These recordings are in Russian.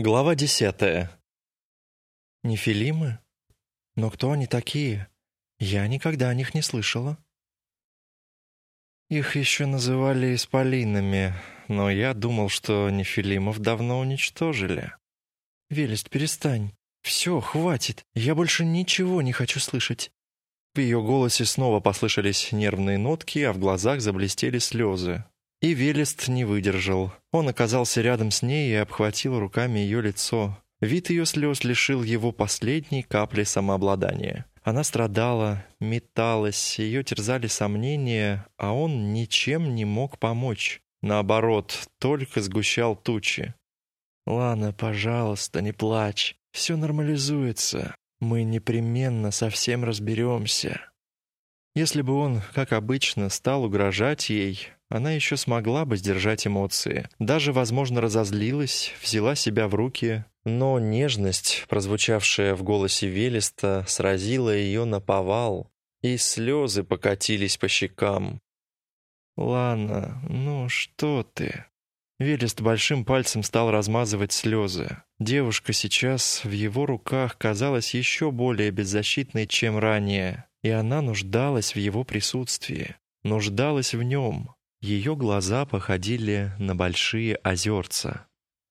Глава десятая. Нефилимы? Но кто они такие? Я никогда о них не слышала. Их еще называли исполинами, но я думал, что нефилимов давно уничтожили. Велест, перестань. Все, хватит. Я больше ничего не хочу слышать. В ее голосе снова послышались нервные нотки, а в глазах заблестели слезы. И Велест не выдержал. Он оказался рядом с ней и обхватил руками ее лицо. Вид ее слез лишил его последней капли самообладания. Она страдала, металась, ее терзали сомнения, а он ничем не мог помочь. Наоборот, только сгущал тучи. «Лана, пожалуйста, не плачь. Все нормализуется. Мы непременно совсем разберемся». Если бы он, как обычно, стал угрожать ей, она еще смогла бы сдержать эмоции. Даже, возможно, разозлилась, взяла себя в руки. Но нежность, прозвучавшая в голосе Велеста, сразила ее на повал, и слезы покатились по щекам. «Лана, ну что ты?» Велест большим пальцем стал размазывать слезы. Девушка сейчас в его руках казалась еще более беззащитной, чем ранее, и она нуждалась в его присутствии, нуждалась в нем. Ее глаза походили на большие озерца.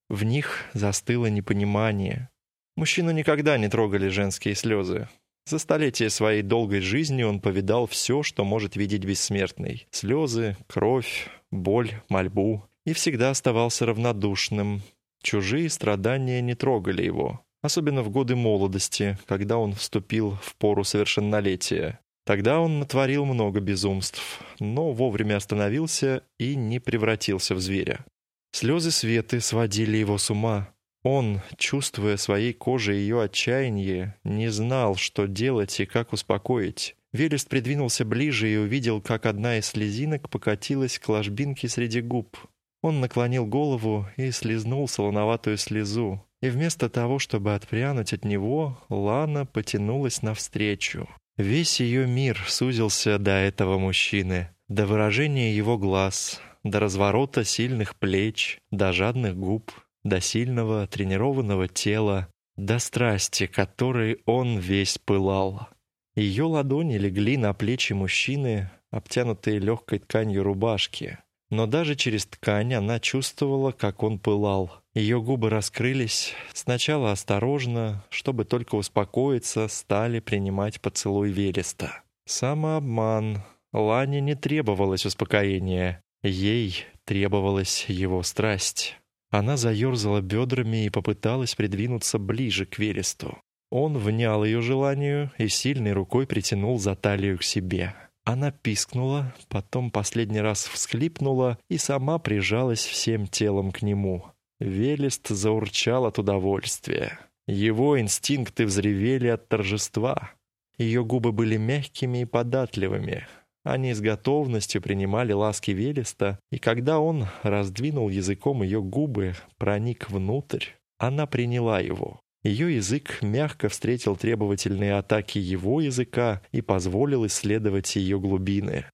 В них застыло непонимание. Мужчину никогда не трогали женские слезы. За столетие своей долгой жизни он повидал все, что может видеть бессмертный. Слезы, кровь, боль, мольбу. И всегда оставался равнодушным. Чужие страдания не трогали его. Особенно в годы молодости, когда он вступил в пору совершеннолетия. Тогда он натворил много безумств, но вовремя остановился и не превратился в зверя. Слезы Светы сводили его с ума. Он, чувствуя своей кожей ее отчаяние, не знал, что делать и как успокоить. Велест придвинулся ближе и увидел, как одна из слезинок покатилась к ложбинке среди губ. Он наклонил голову и слезнул солоноватую слезу. И вместо того, чтобы отпрянуть от него, Лана потянулась навстречу. Весь ее мир сузился до этого мужчины, до выражения его глаз, до разворота сильных плеч, до жадных губ, до сильного тренированного тела, до страсти, которой он весь пылал. Ее ладони легли на плечи мужчины, обтянутые легкой тканью рубашки. Но даже через ткань она чувствовала, как он пылал. Ее губы раскрылись, сначала осторожно, чтобы только успокоиться, стали принимать поцелуй Велеста. Самообман. Лане не требовалось успокоения. Ей требовалась его страсть. Она заерзала бедрами и попыталась придвинуться ближе к Велесту. Он внял ее желанию и сильной рукой притянул за талию к себе. Она пискнула, потом последний раз всхлипнула и сама прижалась всем телом к нему. Велест заурчал от удовольствия. Его инстинкты взревели от торжества. Ее губы были мягкими и податливыми. Они с готовностью принимали ласки Велеста, и когда он раздвинул языком ее губы, проник внутрь, она приняла его. Ее язык мягко встретил требовательные атаки его языка и позволил исследовать ее глубины.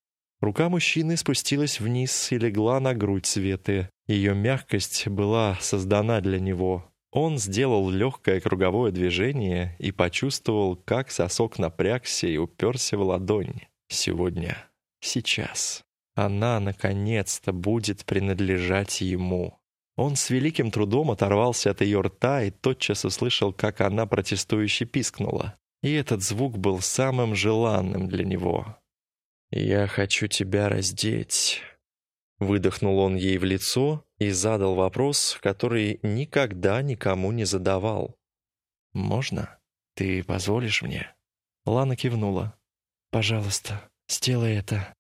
Рука мужчины спустилась вниз и легла на грудь Светы. Ее мягкость была создана для него. Он сделал легкое круговое движение и почувствовал, как сосок напрягся и уперся в ладонь. Сегодня, сейчас. Она, наконец-то, будет принадлежать ему. Он с великим трудом оторвался от ее рта и тотчас услышал, как она протестующе пискнула. И этот звук был самым желанным для него. «Я хочу тебя раздеть». Выдохнул он ей в лицо и задал вопрос, который никогда никому не задавал. «Можно? Ты позволишь мне?» Лана кивнула. «Пожалуйста, сделай это».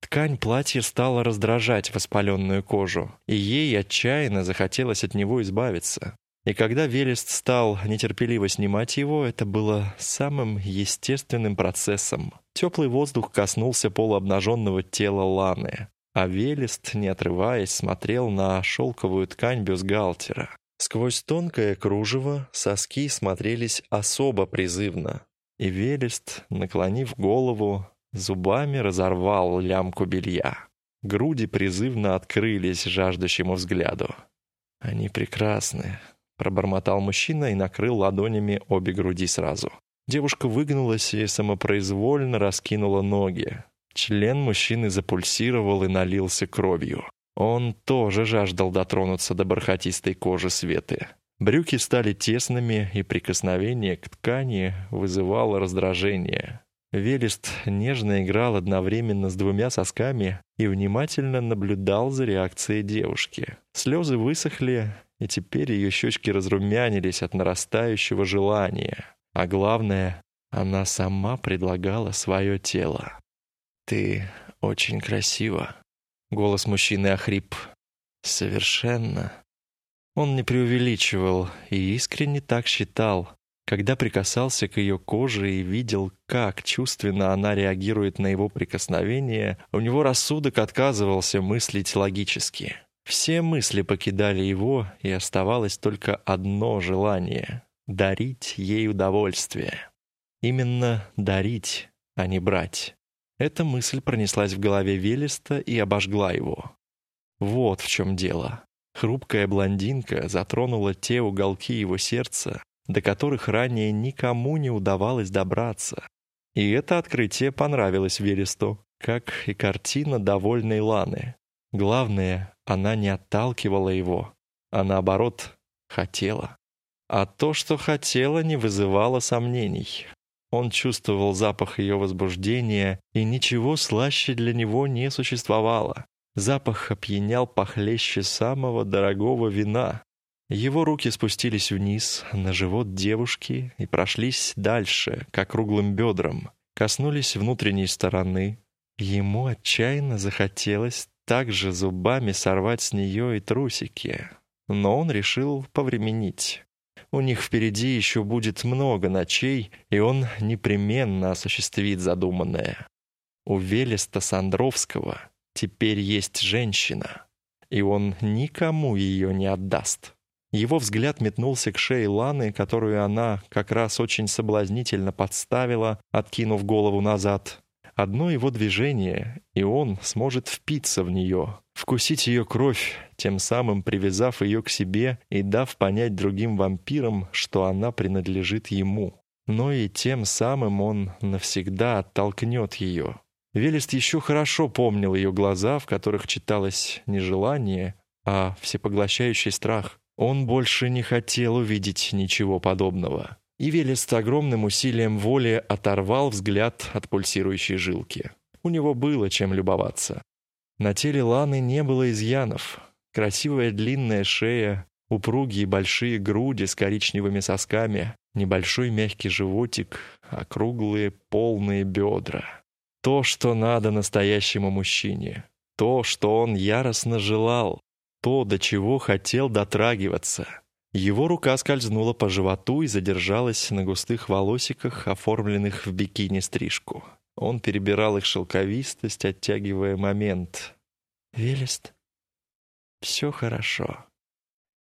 Ткань платья стала раздражать воспаленную кожу, и ей отчаянно захотелось от него избавиться. И когда Велест стал нетерпеливо снимать его, это было самым естественным процессом. Теплый воздух коснулся полуобнаженного тела Ланы, а Велест, не отрываясь, смотрел на шелковую ткань бюстгальтера. Сквозь тонкое кружево соски смотрелись особо призывно, и Велест, наклонив голову, зубами разорвал лямку белья. Груди призывно открылись жаждущему взгляду. «Они прекрасны», пробормотал мужчина и накрыл ладонями обе груди сразу. Девушка выгнулась и самопроизвольно раскинула ноги. Член мужчины запульсировал и налился кровью. Он тоже жаждал дотронуться до бархатистой кожи Светы. Брюки стали тесными, и прикосновение к ткани вызывало раздражение. Велест нежно играл одновременно с двумя сосками и внимательно наблюдал за реакцией девушки. Слезы высохли, и теперь ее щечки разрумянились от нарастающего желания. А главное, она сама предлагала свое тело. «Ты очень красива», — голос мужчины охрип. «Совершенно». Он не преувеличивал и искренне так считал, когда прикасался к ее коже и видел, как чувственно она реагирует на его прикосновение, у него рассудок отказывался мыслить логически. Все мысли покидали его, и оставалось только одно желание — дарить ей удовольствие. Именно дарить, а не брать. Эта мысль пронеслась в голове Велеста и обожгла его. Вот в чем дело. Хрупкая блондинка затронула те уголки его сердца, до которых ранее никому не удавалось добраться. И это открытие понравилось Вересту, как и картина довольной Ланы. Главное, она не отталкивала его, а наоборот, хотела. А то, что хотела, не вызывало сомнений. Он чувствовал запах ее возбуждения, и ничего слаще для него не существовало. Запах опьянял похлеще самого дорогого вина. Его руки спустились вниз, на живот девушки, и прошлись дальше, к округлым бедрам, коснулись внутренней стороны. Ему отчаянно захотелось также зубами сорвать с нее и трусики. Но он решил повременить. У них впереди еще будет много ночей, и он непременно осуществит задуманное. У Велеста Сандровского Теперь есть женщина, и он никому ее не отдаст. Его взгляд метнулся к шее Ланы, которую она как раз очень соблазнительно подставила, откинув голову назад. Одно его движение, и он сможет впиться в нее, вкусить ее кровь, тем самым привязав ее к себе и дав понять другим вампирам, что она принадлежит ему. Но и тем самым он навсегда оттолкнет ее, Велест еще хорошо помнил ее глаза, в которых читалось не желание, а всепоглощающий страх. Он больше не хотел увидеть ничего подобного. И Велест огромным усилием воли оторвал взгляд от пульсирующей жилки. У него было чем любоваться. На теле Ланы не было изъянов. Красивая длинная шея, упругие большие груди с коричневыми сосками, небольшой мягкий животик, округлые полные бедра. То, что надо настоящему мужчине. То, что он яростно желал. То, до чего хотел дотрагиваться. Его рука скользнула по животу и задержалась на густых волосиках, оформленных в бикини-стрижку. Он перебирал их шелковистость, оттягивая момент. «Велест, все хорошо».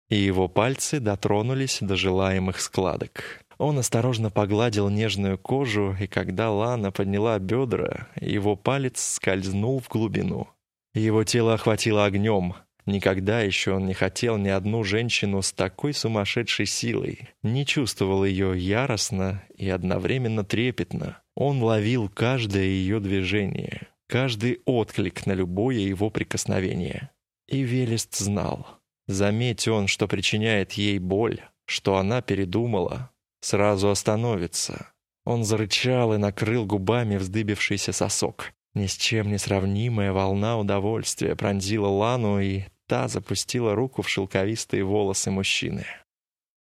И его пальцы дотронулись до желаемых складок. Он осторожно погладил нежную кожу, и когда Лана подняла бедра, его палец скользнул в глубину. Его тело охватило огнем. Никогда еще он не хотел ни одну женщину с такой сумасшедшей силой. Не чувствовал ее яростно и одновременно трепетно. Он ловил каждое ее движение, каждый отклик на любое его прикосновение. И Велест знал. Заметь он, что причиняет ей боль, что она передумала, сразу остановится. Он зарычал и накрыл губами вздыбившийся сосок. Ни с чем не сравнимая волна удовольствия пронзила Лану, и та запустила руку в шелковистые волосы мужчины.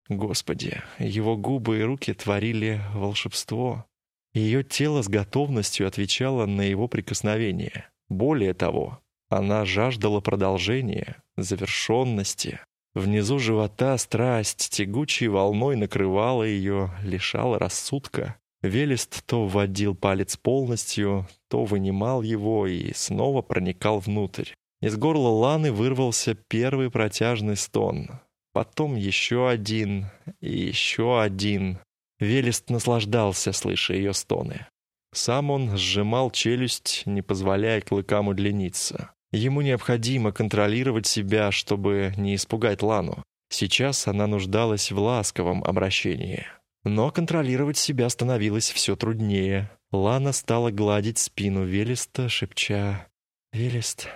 Господи, его губы и руки творили волшебство. Ее тело с готовностью отвечало на его прикосновение. Более того, она жаждала продолжения, завершенности. Внизу живота страсть тягучей волной накрывала ее, лишала рассудка. Велест то вводил палец полностью, то вынимал его и снова проникал внутрь. Из горла Ланы вырвался первый протяжный стон. Потом еще один и еще один. Велест наслаждался, слыша ее стоны. Сам он сжимал челюсть, не позволяя клыкам удлиниться. Ему необходимо контролировать себя, чтобы не испугать Лану. Сейчас она нуждалась в ласковом обращении. Но контролировать себя становилось все труднее. Лана стала гладить спину Велеста, шепча «Велест,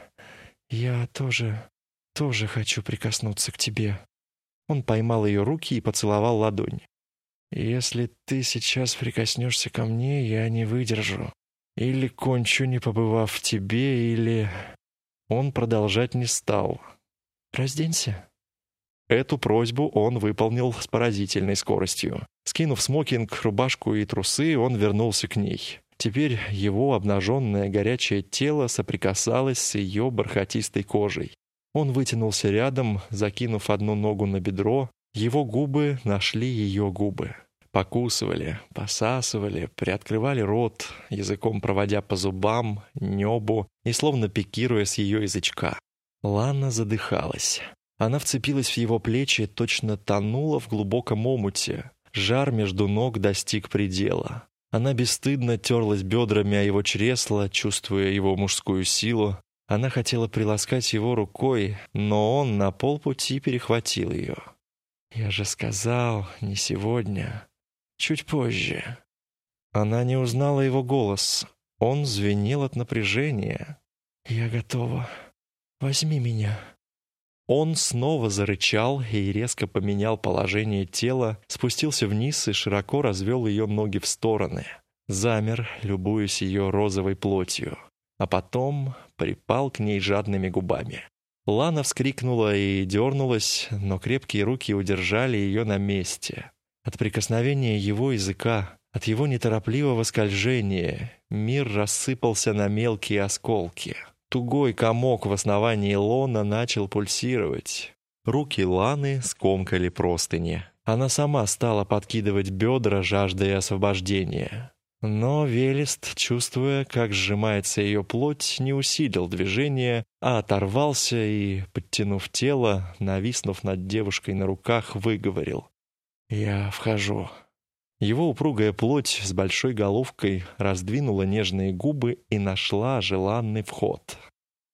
я тоже, тоже хочу прикоснуться к тебе». Он поймал ее руки и поцеловал ладонь. «Если ты сейчас прикоснешься ко мне, я не выдержу. Или кончу, не побывав в тебе, или...» Он продолжать не стал. «Разденься». Эту просьбу он выполнил с поразительной скоростью. Скинув смокинг, рубашку и трусы, он вернулся к ней. Теперь его обнаженное горячее тело соприкасалось с ее бархатистой кожей. Он вытянулся рядом, закинув одну ногу на бедро. Его губы нашли ее губы. Покусывали, посасывали, приоткрывали рот, языком проводя по зубам, небу и словно пикируя с ее язычка. Лана задыхалась. Она вцепилась в его плечи, точно тонула в глубоком омуте. Жар между ног достиг предела. Она бесстыдно терлась бедрами о его чресло, чувствуя его мужскую силу, она хотела приласкать его рукой, но он на полпути перехватил ее. «Я же сказал, не сегодня. Чуть позже». Она не узнала его голос. Он звенел от напряжения. «Я готова. Возьми меня». Он снова зарычал и резко поменял положение тела, спустился вниз и широко развел ее ноги в стороны. Замер, любуясь ее розовой плотью а потом припал к ней жадными губами. Лана вскрикнула и дернулась, но крепкие руки удержали ее на месте. От прикосновения его языка, от его неторопливого скольжения мир рассыпался на мелкие осколки. Тугой комок в основании лона начал пульсировать. Руки Ланы скомкали простыни. Она сама стала подкидывать бедра, жаждая освобождения. Но Велест, чувствуя, как сжимается ее плоть, не усилил движение, а оторвался и, подтянув тело, нависнув над девушкой на руках, выговорил. «Я вхожу». Его упругая плоть с большой головкой раздвинула нежные губы и нашла желанный вход.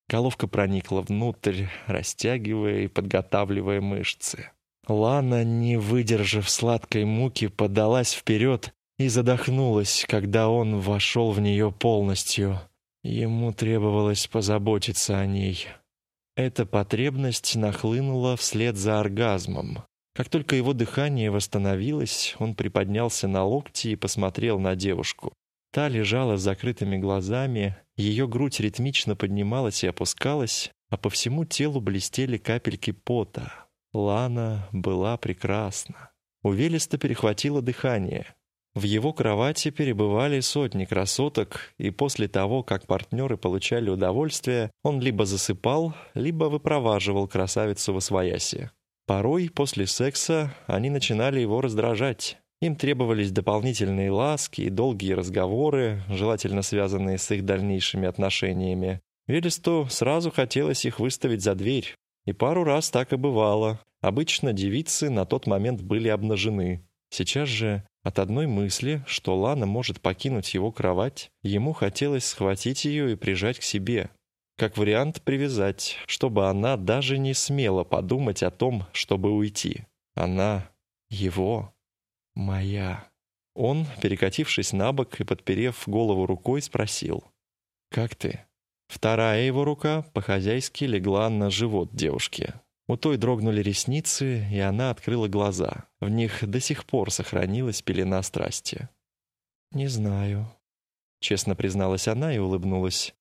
Головка проникла внутрь, растягивая и подготавливая мышцы. Лана, не выдержав сладкой муки, подалась вперед и задохнулась, когда он вошел в нее полностью. Ему требовалось позаботиться о ней. Эта потребность нахлынула вслед за оргазмом. Как только его дыхание восстановилось, он приподнялся на локти и посмотрел на девушку. Та лежала с закрытыми глазами, ее грудь ритмично поднималась и опускалась, а по всему телу блестели капельки пота. Лана была прекрасна. У Велеста перехватило дыхание. В его кровати перебывали сотни красоток, и после того, как партнеры получали удовольствие, он либо засыпал, либо выпроваживал красавицу во свояси. Порой после секса они начинали его раздражать. Им требовались дополнительные ласки и долгие разговоры, желательно связанные с их дальнейшими отношениями. Велесту сразу хотелось их выставить за дверь. И пару раз так и бывало. Обычно девицы на тот момент были обнажены. Сейчас же от одной мысли, что Лана может покинуть его кровать, ему хотелось схватить ее и прижать к себе. Как вариант привязать, чтобы она даже не смела подумать о том, чтобы уйти. Она его, моя. Он, перекатившись на бок и подперев голову рукой, спросил. «Как ты?» Вторая его рука по-хозяйски легла на живот девушки. У той дрогнули ресницы, и она открыла глаза. В них до сих пор сохранилась пелена страсти. «Не знаю», — честно призналась она и улыбнулась.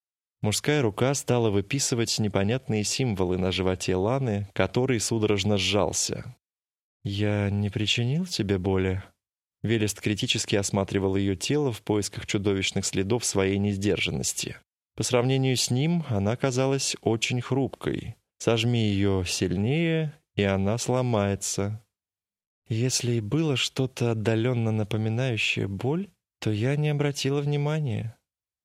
Мужская рука стала выписывать непонятные символы на животе Ланы, который судорожно сжался. «Я не причинил тебе боли?» Велест критически осматривал ее тело в поисках чудовищных следов своей несдержанности. По сравнению с ним она казалась очень хрупкой. Сожми ее сильнее, и она сломается. Если и было что-то отдаленно напоминающее боль, то я не обратила внимания.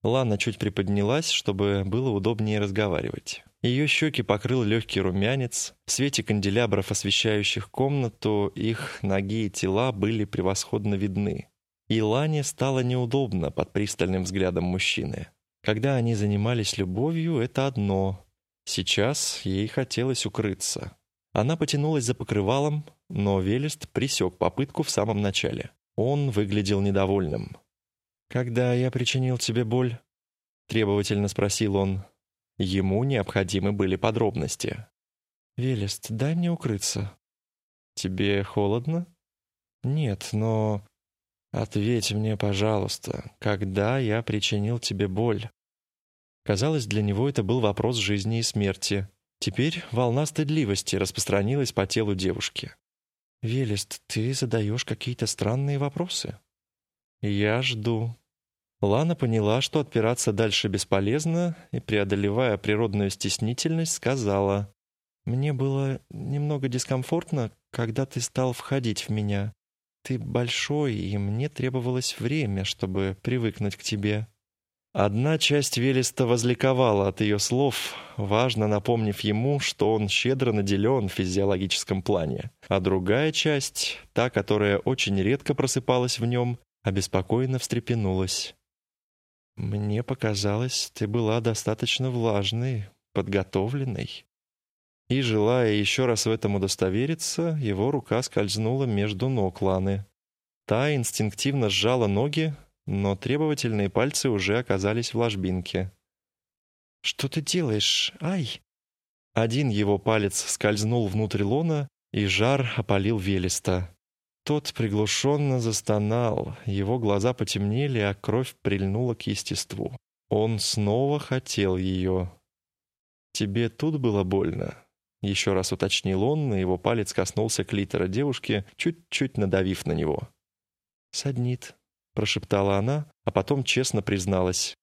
Лана чуть приподнялась, чтобы было удобнее разговаривать. Ее щеки покрыл легкий румянец. В свете канделябров, освещающих комнату, их ноги и тела были превосходно видны. И Лане стало неудобно под пристальным взглядом мужчины. Когда они занимались любовью, это одно, Сейчас ей хотелось укрыться. Она потянулась за покрывалом, но Велест присек попытку в самом начале. Он выглядел недовольным. «Когда я причинил тебе боль?» — требовательно спросил он. Ему необходимы были подробности. «Велест, дай мне укрыться». «Тебе холодно?» «Нет, но...» «Ответь мне, пожалуйста, когда я причинил тебе боль?» Казалось, для него это был вопрос жизни и смерти. Теперь волна стыдливости распространилась по телу девушки. «Велест, ты задаешь какие-то странные вопросы?» «Я жду». Лана поняла, что отпираться дальше бесполезно, и, преодолевая природную стеснительность, сказала, «Мне было немного дискомфортно, когда ты стал входить в меня. Ты большой, и мне требовалось время, чтобы привыкнуть к тебе». Одна часть Велеста возликовала от ее слов, важно напомнив ему, что он щедро наделен в физиологическом плане, а другая часть, та, которая очень редко просыпалась в нем, обеспокоенно встрепенулась. «Мне показалось, ты была достаточно влажной, подготовленной». И, желая еще раз в этом удостовериться, его рука скользнула между ног Ланы. Та инстинктивно сжала ноги, но требовательные пальцы уже оказались в ложбинке. «Что ты делаешь? Ай!» Один его палец скользнул внутрь лона, и жар опалил Велеста. Тот приглушенно застонал, его глаза потемнели, а кровь прильнула к естеству. Он снова хотел ее. «Тебе тут было больно?» Еще раз уточнил он, и его палец коснулся клитора девушки, чуть-чуть надавив на него. «Саднит», — прошептала она, а потом честно призналась.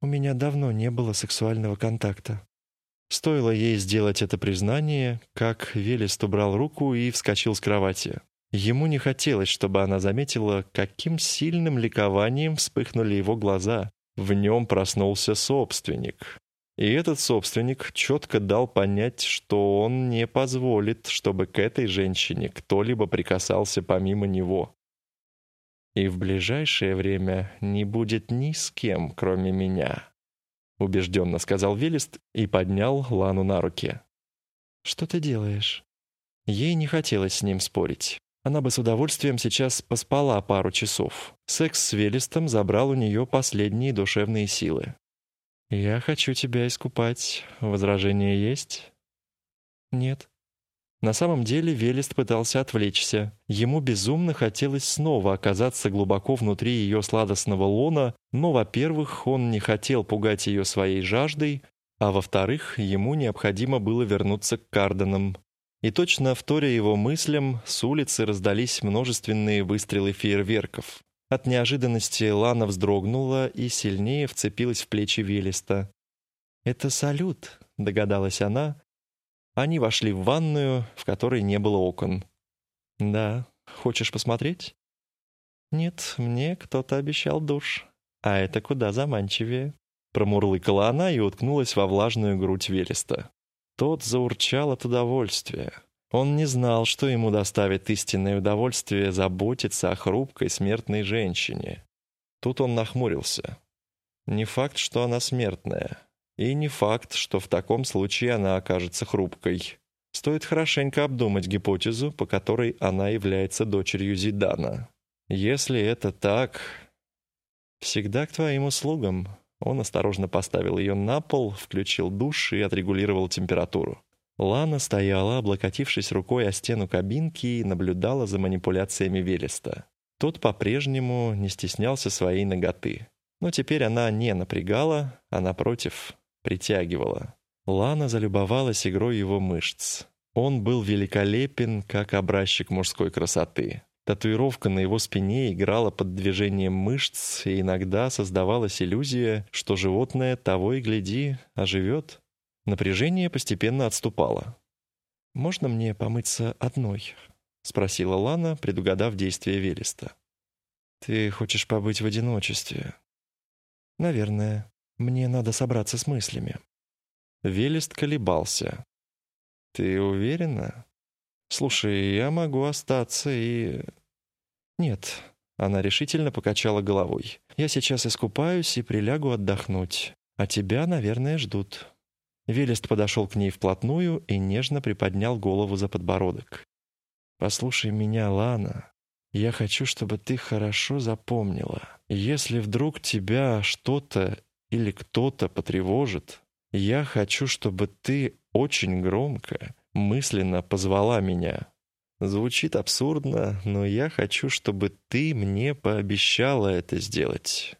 «У меня давно не было сексуального контакта». Стоило ей сделать это признание, как Велест убрал руку и вскочил с кровати. Ему не хотелось, чтобы она заметила, каким сильным ликованием вспыхнули его глаза. В нем проснулся собственник. И этот собственник четко дал понять, что он не позволит, чтобы к этой женщине кто-либо прикасался помимо него и в ближайшее время не будет ни с кем, кроме меня», — убежденно сказал Велест и поднял Лану на руки. «Что ты делаешь?» Ей не хотелось с ним спорить. Она бы с удовольствием сейчас поспала пару часов. Секс с Велестом забрал у нее последние душевные силы. «Я хочу тебя искупать. Возражение есть?» «Нет», на самом деле Велест пытался отвлечься. Ему безумно хотелось снова оказаться глубоко внутри ее сладостного лона, но, во-первых, он не хотел пугать ее своей жаждой, а во-вторых, ему необходимо было вернуться к Карденам. И точно вторя его мыслям, с улицы раздались множественные выстрелы фейерверков. От неожиданности Лана вздрогнула и сильнее вцепилась в плечи Велеста. «Это салют», — догадалась она, они вошли в ванную, в которой не было окон. «Да, хочешь посмотреть?» «Нет, мне кто-то обещал душ. А это куда заманчивее». Промурлыкала она и уткнулась во влажную грудь Велеста. Тот заурчал от удовольствия. Он не знал, что ему доставит истинное удовольствие заботиться о хрупкой смертной женщине. Тут он нахмурился. Не факт, что она смертная. И не факт, что в таком случае она окажется хрупкой. Стоит хорошенько обдумать гипотезу, по которой она является дочерью Зидана. Если это так... Всегда к твоим услугам. Он осторожно поставил ее на пол, включил душ и отрегулировал температуру. Лана стояла, облокотившись рукой о стену кабинки и наблюдала за манипуляциями Велеста. Тот по-прежнему не стеснялся своей ноготы. Но теперь она не напрягала, а напротив, притягивала. Лана залюбовалась игрой его мышц. Он был великолепен, как образчик мужской красоты. Татуировка на его спине играла под движением мышц, и иногда создавалась иллюзия, что животное того и гляди оживет. Напряжение постепенно отступало. «Можно мне помыться одной?» — спросила Лана, предугадав действие Велеста. «Ты хочешь побыть в одиночестве?» «Наверное. Мне надо собраться с мыслями». Велест колебался. «Ты уверена? Слушай, я могу остаться и...» «Нет», — она решительно покачала головой. «Я сейчас искупаюсь и прилягу отдохнуть. А тебя, наверное, ждут». Велест подошел к ней вплотную и нежно приподнял голову за подбородок. «Послушай меня, Лана. Я хочу, чтобы ты хорошо запомнила. Если вдруг тебя что-то или кто-то потревожит, я хочу, чтобы ты очень громко, мысленно позвала меня. Звучит абсурдно, но я хочу, чтобы ты мне пообещала это сделать».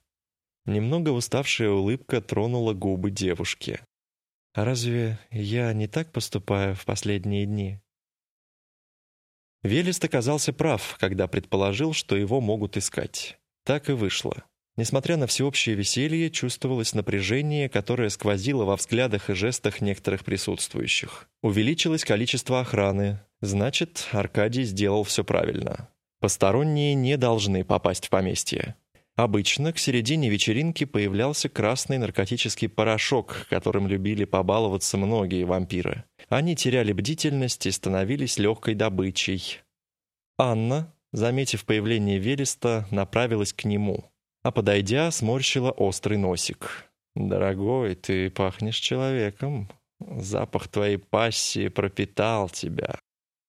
Немного уставшая улыбка тронула губы девушки. «А разве я не так поступаю в последние дни?» Велест оказался прав, когда предположил, что его могут искать. Так и вышло. Несмотря на всеобщее веселье, чувствовалось напряжение, которое сквозило во взглядах и жестах некоторых присутствующих. Увеличилось количество охраны. Значит, Аркадий сделал все правильно. Посторонние не должны попасть в поместье. Обычно к середине вечеринки появлялся красный наркотический порошок, которым любили побаловаться многие вампиры. Они теряли бдительность и становились легкой добычей. Анна, заметив появление Велеста, направилась к нему, а подойдя, сморщила острый носик. «Дорогой, ты пахнешь человеком. Запах твоей пассии пропитал тебя.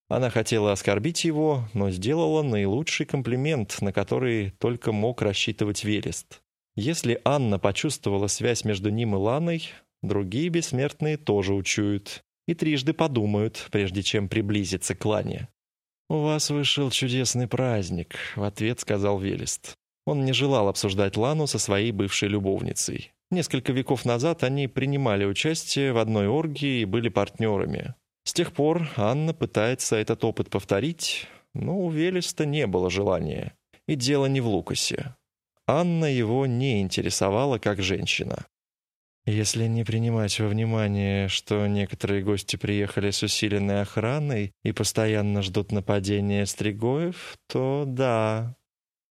Она хотела оскорбить его, но сделала наилучший комплимент, на который только мог рассчитывать Велест. Если Анна почувствовала связь между ним и Ланой, другие бессмертные тоже учуют и трижды подумают, прежде чем приблизиться к Лане. «У вас вышел чудесный праздник», — в ответ сказал Велест. Он не желал обсуждать Лану со своей бывшей любовницей. Несколько веков назад они принимали участие в одной оргии и были партнерами. С тех пор Анна пытается этот опыт повторить, но у Велеста не было желания. И дело не в Лукасе. Анна его не интересовала как женщина. Если не принимать во внимание, что некоторые гости приехали с усиленной охраной и постоянно ждут нападения стригоев, то да.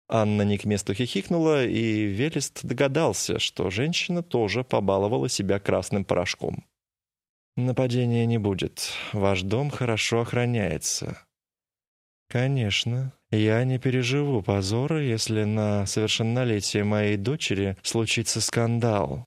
Анна не к месту хихикнула, и Велест догадался, что женщина тоже побаловала себя красным порошком. Нападения не будет. Ваш дом хорошо охраняется. Конечно, я не переживу позора, если на совершеннолетие моей дочери случится скандал.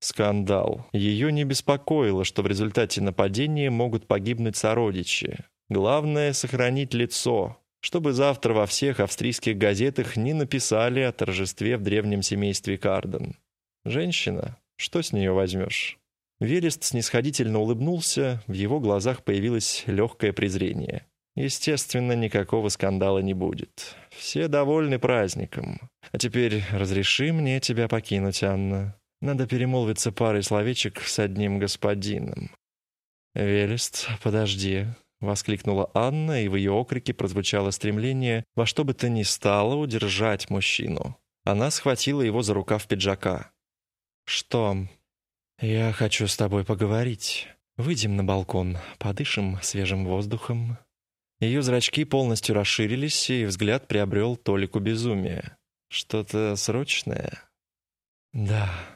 Скандал. Ее не беспокоило, что в результате нападения могут погибнуть сородичи. Главное — сохранить лицо, чтобы завтра во всех австрийских газетах не написали о торжестве в древнем семействе Карден. Женщина, что с нее возьмешь? Велест снисходительно улыбнулся, в его глазах появилось легкое презрение. Естественно, никакого скандала не будет. Все довольны праздником. А теперь разреши мне тебя покинуть, Анна. Надо перемолвиться парой словечек с одним господином. «Велест, подожди», — воскликнула Анна, и в ее окрике прозвучало стремление во что бы то ни стало удержать мужчину. Она схватила его за рукав пиджака. «Что, «Я хочу с тобой поговорить. Выйдем на балкон, подышим свежим воздухом». Ее зрачки полностью расширились, и взгляд приобрел толику безумия. «Что-то срочное?» «Да».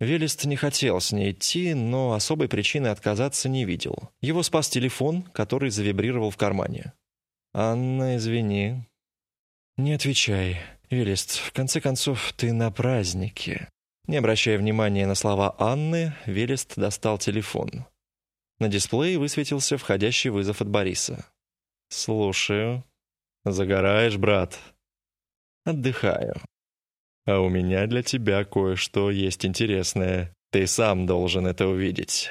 Велест не хотел с ней идти, но особой причины отказаться не видел. Его спас телефон, который завибрировал в кармане. «Анна, извини». «Не отвечай. Велест, в конце концов, ты на празднике. Не обращая внимания на слова Анны, Велест достал телефон. На дисплее высветился входящий вызов от Бориса. «Слушаю. Загораешь, брат?» «Отдыхаю. А у меня для тебя кое-что есть интересное. Ты сам должен это увидеть».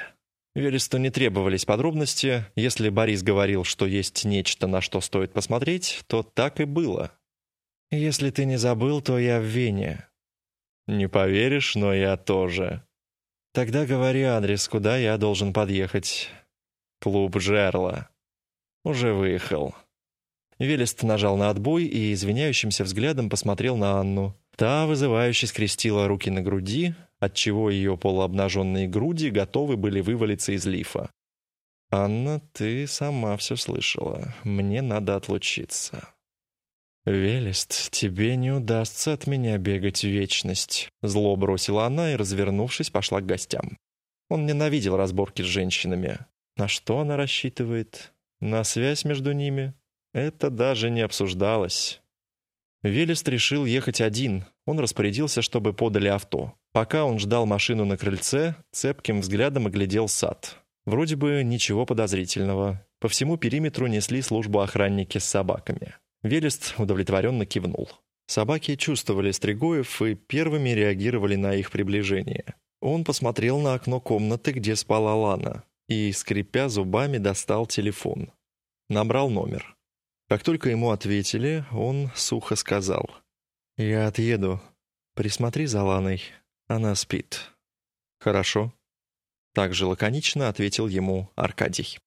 Велесту не требовались подробности. Если Борис говорил, что есть нечто, на что стоит посмотреть, то так и было. «Если ты не забыл, то я в Вене. «Не поверишь, но я тоже». «Тогда говори адрес, куда я должен подъехать». «Клуб Жерла». «Уже выехал». Велест нажал на отбой и извиняющимся взглядом посмотрел на Анну. Та вызывающе скрестила руки на груди, отчего ее полуобнаженные груди готовы были вывалиться из лифа. «Анна, ты сама все слышала. Мне надо отлучиться». «Велест, тебе не удастся от меня бегать в вечность», — зло бросила она и, развернувшись, пошла к гостям. Он ненавидел разборки с женщинами. На что она рассчитывает? На связь между ними? Это даже не обсуждалось. Велест решил ехать один. Он распорядился, чтобы подали авто. Пока он ждал машину на крыльце, цепким взглядом оглядел сад. Вроде бы ничего подозрительного. По всему периметру несли службу охранники с собаками. Велест удовлетворенно кивнул. Собаки чувствовали Стригоев и первыми реагировали на их приближение. Он посмотрел на окно комнаты, где спала Лана, и, скрипя зубами, достал телефон. Набрал номер. Как только ему ответили, он сухо сказал. «Я отъеду. Присмотри за Ланой. Она спит». «Хорошо». Также лаконично ответил ему Аркадий.